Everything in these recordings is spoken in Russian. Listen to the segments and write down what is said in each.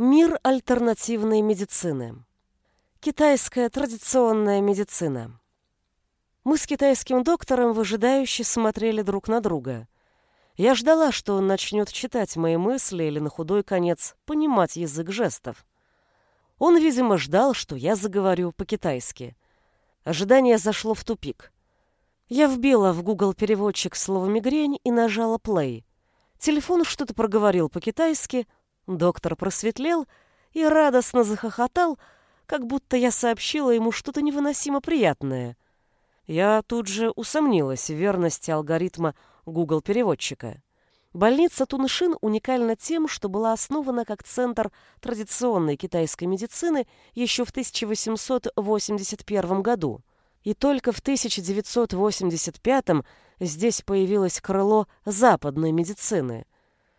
Мир альтернативной медицины. Китайская традиционная медицина. Мы с китайским доктором выжидающе смотрели друг на друга. Я ждала, что он начнет читать мои мысли или на худой конец понимать язык жестов. Он, видимо, ждал, что я заговорю по-китайски. Ожидание зашло в тупик. Я вбила в Google переводчик слово «мигрень» и нажала «плей». Телефон что-то проговорил по-китайски — Доктор просветлел и радостно захохотал, как будто я сообщила ему что-то невыносимо приятное. Я тут же усомнилась в верности алгоритма Google-переводчика. Больница Туншин уникальна тем, что была основана как центр традиционной китайской медицины еще в 1881 году. И только в 1985 здесь появилось крыло западной медицины –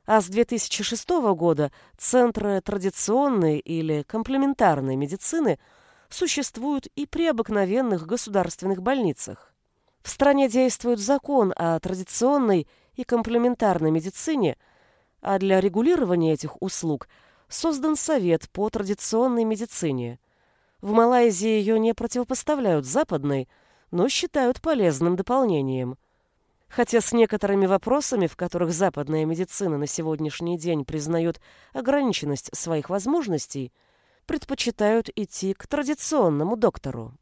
а с 2006 года центры традиционной или комплементарной медицины существуют и при обыкновенных государственных больницах. В стране действует закон о традиционной и комплементарной медицине, а для регулирования этих услуг создан Совет по традиционной медицине. В Малайзии ее не противопоставляют западной, но считают полезным дополнением – Хотя с некоторыми вопросами, в которых западная медицина на сегодняшний день признает ограниченность своих возможностей, предпочитают идти к традиционному доктору.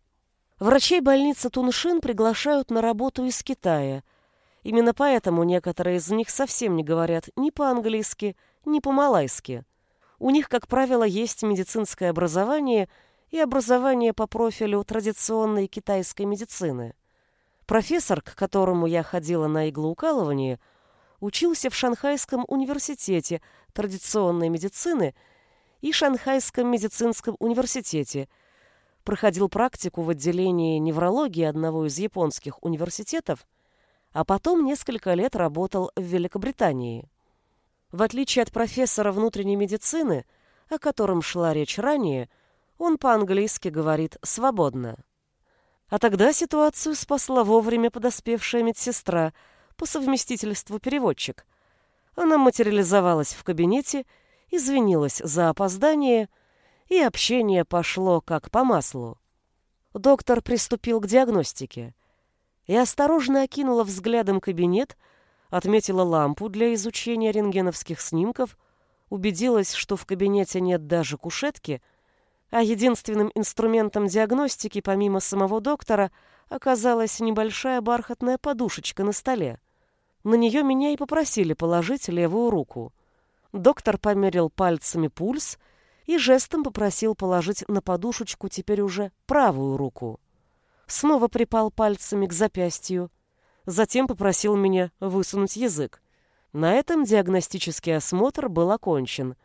Врачей больницы Туншин приглашают на работу из Китая. Именно поэтому некоторые из них совсем не говорят ни по-английски, ни по-малайски. У них, как правило, есть медицинское образование и образование по профилю традиционной китайской медицины – Профессор, к которому я ходила на иглоукалывание, учился в Шанхайском университете традиционной медицины и Шанхайском медицинском университете, проходил практику в отделении неврологии одного из японских университетов, а потом несколько лет работал в Великобритании. В отличие от профессора внутренней медицины, о котором шла речь ранее, он по-английски говорит свободно. А тогда ситуацию спасла вовремя подоспевшая медсестра, по совместительству переводчик. Она материализовалась в кабинете, извинилась за опоздание, и общение пошло как по маслу. Доктор приступил к диагностике. Я осторожно окинула взглядом кабинет, отметила лампу для изучения рентгеновских снимков, убедилась, что в кабинете нет даже кушетки — а единственным инструментом диагностики, помимо самого доктора, оказалась небольшая бархатная подушечка на столе. На нее меня и попросили положить левую руку. Доктор померил пальцами пульс и жестом попросил положить на подушечку теперь уже правую руку. Снова припал пальцами к запястью. Затем попросил меня высунуть язык. На этом диагностический осмотр был окончен.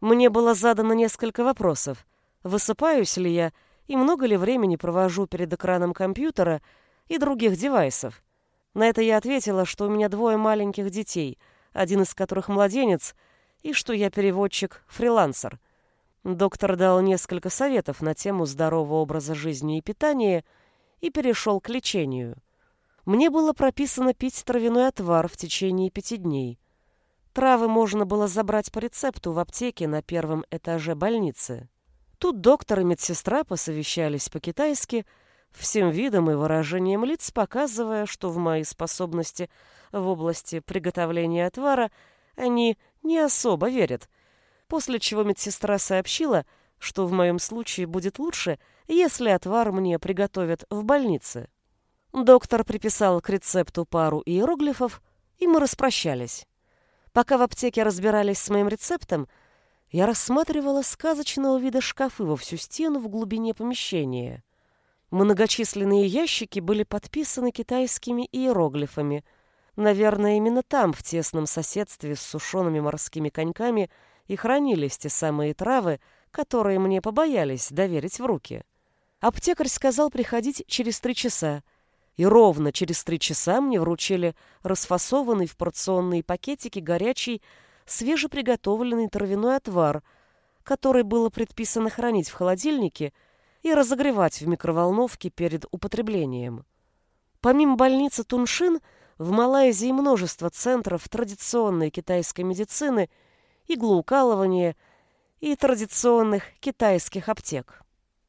Мне было задано несколько вопросов — высыпаюсь ли я и много ли времени провожу перед экраном компьютера и других девайсов. На это я ответила, что у меня двое маленьких детей, один из которых младенец, и что я переводчик-фрилансер. Доктор дал несколько советов на тему здорового образа жизни и питания и перешел к лечению. Мне было прописано пить травяной отвар в течение пяти дней. Травы можно было забрать по рецепту в аптеке на первом этаже больницы. Тут доктор и медсестра посовещались по-китайски, всем видом и выражением лиц показывая, что в мои способности в области приготовления отвара они не особо верят, после чего медсестра сообщила, что в моем случае будет лучше, если отвар мне приготовят в больнице. Доктор приписал к рецепту пару иероглифов, и мы распрощались. Пока в аптеке разбирались с моим рецептом, я рассматривала сказочного вида шкафы во всю стену в глубине помещения. Многочисленные ящики были подписаны китайскими иероглифами. Наверное, именно там, в тесном соседстве с сушеными морскими коньками, и хранились те самые травы, которые мне побоялись доверить в руки. Аптекарь сказал приходить через три часа, и ровно через три часа мне вручили расфасованный в порционные пакетики горячий свежеприготовленный травяной отвар, который было предписано хранить в холодильнике и разогревать в микроволновке перед употреблением. Помимо больницы Туншин, в Малайзии множество центров традиционной китайской медицины, иглоукалывания, и традиционных китайских аптек.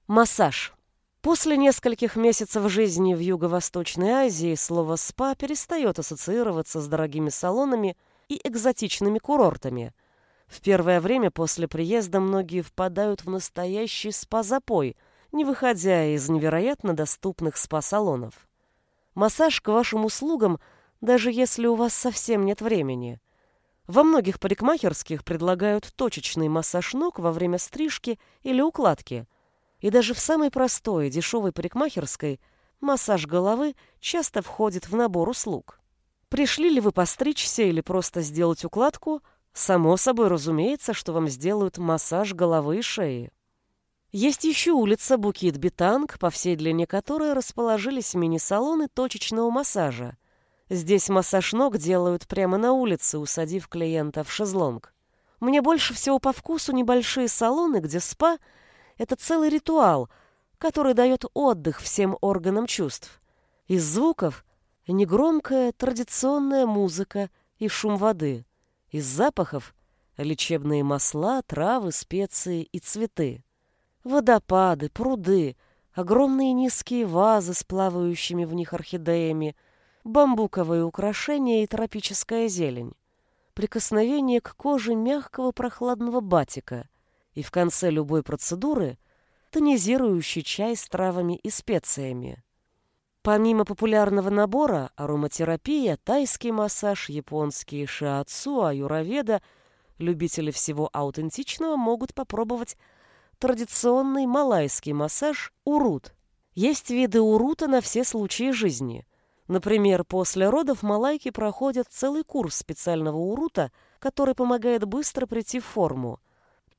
Массаж. После нескольких месяцев жизни в Юго-Восточной Азии слово «спа» перестает ассоциироваться с дорогими салонами и экзотичными курортами. В первое время после приезда многие впадают в настоящий спа-запой, не выходя из невероятно доступных спа-салонов. Массаж к вашим услугам, даже если у вас совсем нет времени. Во многих парикмахерских предлагают точечный массаж ног во время стрижки или укладки – и даже в самой простой, дешевой парикмахерской массаж головы часто входит в набор услуг. Пришли ли вы постричься или просто сделать укладку, само собой разумеется, что вам сделают массаж головы и шеи. Есть еще улица Букит-Битанг, по всей длине которой расположились мини-салоны точечного массажа. Здесь массаж ног делают прямо на улице, усадив клиента в шезлонг. Мне больше всего по вкусу небольшие салоны, где спа — это целый ритуал, который дает отдых всем органам чувств. Из звуков — негромкая традиционная музыка и шум воды. Из запахов — лечебные масла, травы, специи и цветы. Водопады, пруды, огромные низкие вазы с плавающими в них орхидеями, бамбуковые украшения и тропическая зелень. Прикосновение к коже мягкого прохладного батика — и в конце любой процедуры тонизирующий чай с травами и специями. Помимо популярного набора ароматерапия, тайский массаж, японский шиатсу, аюроведа, любители всего аутентичного могут попробовать традиционный малайский массаж урут. Есть виды урута на все случаи жизни. Например, после родов малайки проходят целый курс специального урута, который помогает быстро прийти в форму –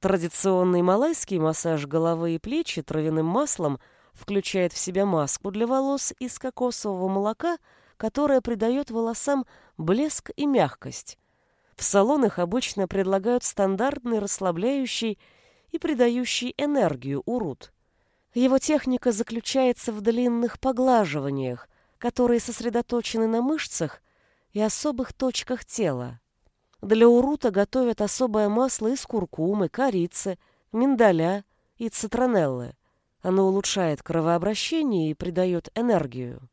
Традиционный малайский массаж головы и плечи травяным маслом включает в себя маску для волос из кокосового молока, которая придает волосам блеск и мягкость. В салонах обычно предлагают стандартный расслабляющий и придающий энергию урут. Его техника заключается в длинных поглаживаниях, которые сосредоточены на мышцах и особых точках тела. Для урута готовят особое масло из куркумы, корицы, миндаля и цитронеллы. Оно улучшает кровообращение и придает энергию.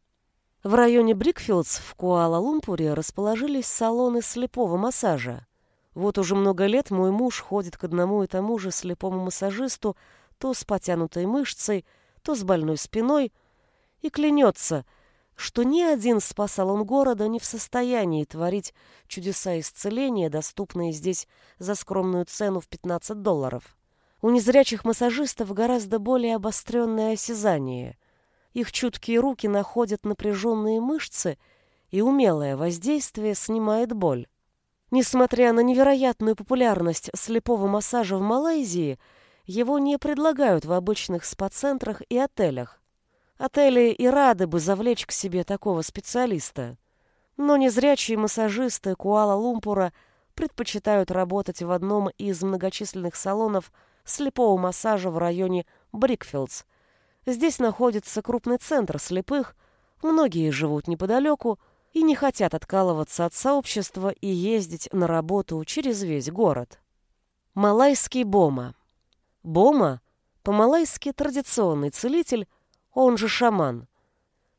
В районе Брикфилдс в Куала-Лумпуре расположились салоны слепого массажа. Вот уже много лет мой муж ходит к одному и тому же слепому массажисту то с потянутой мышцей, то с больной спиной и клянется – что ни один спа-салон города не в состоянии творить чудеса исцеления, доступные здесь за скромную цену в 15 долларов. У незрячих массажистов гораздо более обостренное осязание. Их чуткие руки находят напряженные мышцы, и умелое воздействие снимает боль. Несмотря на невероятную популярность слепого массажа в Малайзии, его не предлагают в обычных спа-центрах и отелях. Отели и рады бы завлечь к себе такого специалиста. Но незрячие массажисты Куала-Лумпура предпочитают работать в одном из многочисленных салонов слепого массажа в районе Брикфилдс. Здесь находится крупный центр слепых, многие живут неподалеку и не хотят откалываться от сообщества и ездить на работу через весь город. Малайский Бома. Бома – по-малайски традиционный целитель, он же шаман.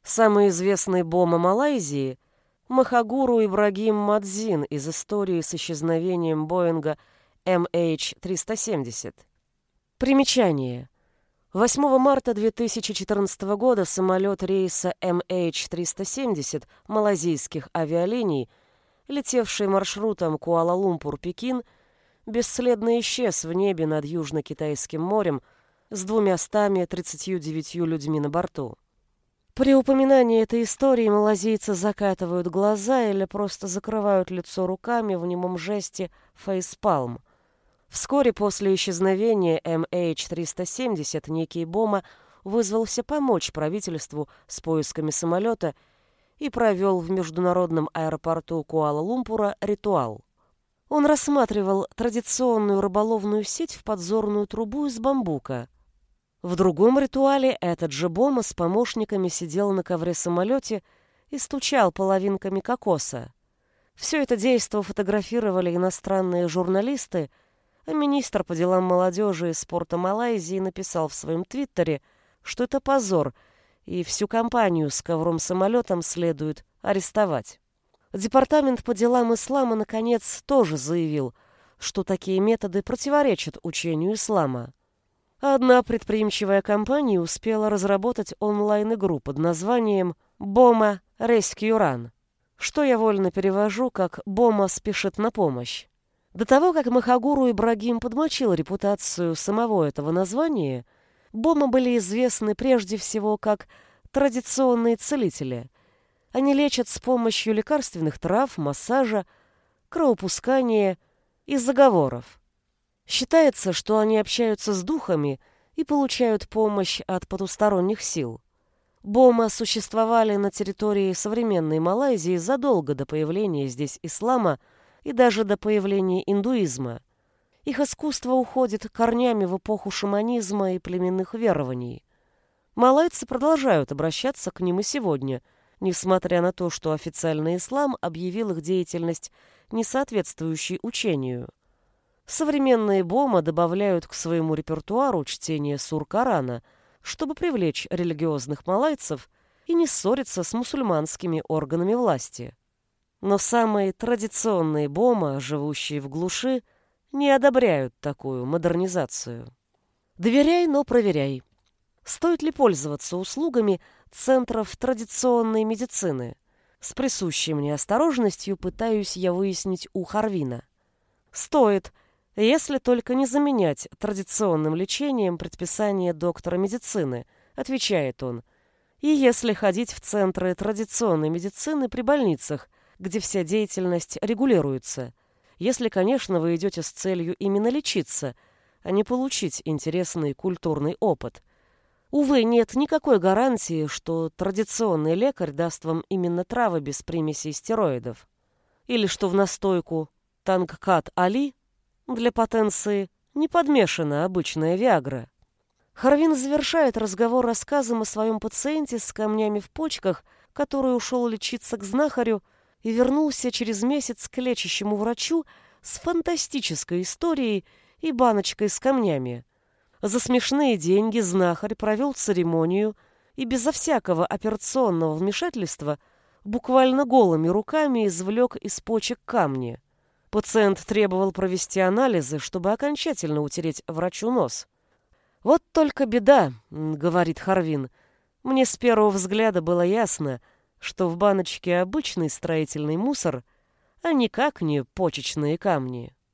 Самый известный бома Малайзии – Махагуру Ибрагим Мадзин из истории с исчезновением Боинга MH370. Примечание. 8 марта 2014 года самолет рейса MH370 малазийских авиалиний, летевший маршрутом Куала-Лумпур-Пекин, бесследно исчез в небе над Южно-Китайским морем – с двумястами тридцатью девятью людьми на борту. При упоминании этой истории малазийцы закатывают глаза или просто закрывают лицо руками в немом жесте фейспалм. Вскоре после исчезновения MH370 некий Бома вызвался помочь правительству с поисками самолета и провел в международном аэропорту Куала-Лумпура ритуал. Он рассматривал традиционную рыболовную сеть в подзорную трубу из бамбука. В другом ритуале этот же Бома с помощниками сидел на ковре-самолете и стучал половинками кокоса. Все это действо фотографировали иностранные журналисты, а министр по делам молодежи и спорта Малайзии написал в своем твиттере, что это позор, и всю компанию с ковром-самолетом следует арестовать. Департамент по делам ислама, наконец, тоже заявил, что такие методы противоречат учению ислама. Одна предприимчивая компания успела разработать онлайн-игру под названием «Бома Rescue Run», что я вольно перевожу как «Бома спешит на помощь». До того, как Махагуру Ибрагим подмочил репутацию самого этого названия, Бома были известны прежде всего как традиционные целители. Они лечат с помощью лекарственных трав, массажа, кровопускания и заговоров. Считается, что они общаются с духами и получают помощь от потусторонних сил. Бома существовали на территории современной Малайзии задолго до появления здесь ислама и даже до появления индуизма. Их искусство уходит корнями в эпоху шаманизма и племенных верований. Малайцы продолжают обращаться к ним и сегодня, несмотря на то, что официальный ислам объявил их деятельность несоответствующей учению. Современные бома добавляют к своему репертуару чтение сур Корана, чтобы привлечь религиозных малайцев и не ссориться с мусульманскими органами власти. Но самые традиционные бома, живущие в глуши, не одобряют такую модернизацию. Доверяй, но проверяй. Стоит ли пользоваться услугами центров традиционной медицины? С присущей мне осторожностью пытаюсь я выяснить у Харвина. Стоит – если только не заменять традиционным лечением предписание доктора медицины, отвечает он. И если ходить в центры традиционной медицины при больницах, где вся деятельность регулируется. Если, конечно, вы идете с целью именно лечиться, а не получить интересный культурный опыт. Увы, нет никакой гарантии, что традиционный лекарь даст вам именно травы без примесей стероидов. Или что в настойку Тангкат-Али для потенции не подмешана обычная Виагра. Харвин завершает разговор рассказом о своем пациенте с камнями в почках, который ушел лечиться к знахарю и вернулся через месяц к лечащему врачу с фантастической историей и баночкой с камнями. За смешные деньги знахарь провел церемонию и безо всякого операционного вмешательства буквально голыми руками извлек из почек камни. Пациент требовал провести анализы, чтобы окончательно утереть врачу нос. «Вот только беда», — говорит Харвин. «Мне с первого взгляда было ясно, что в баночке обычный строительный мусор, а никак не почечные камни».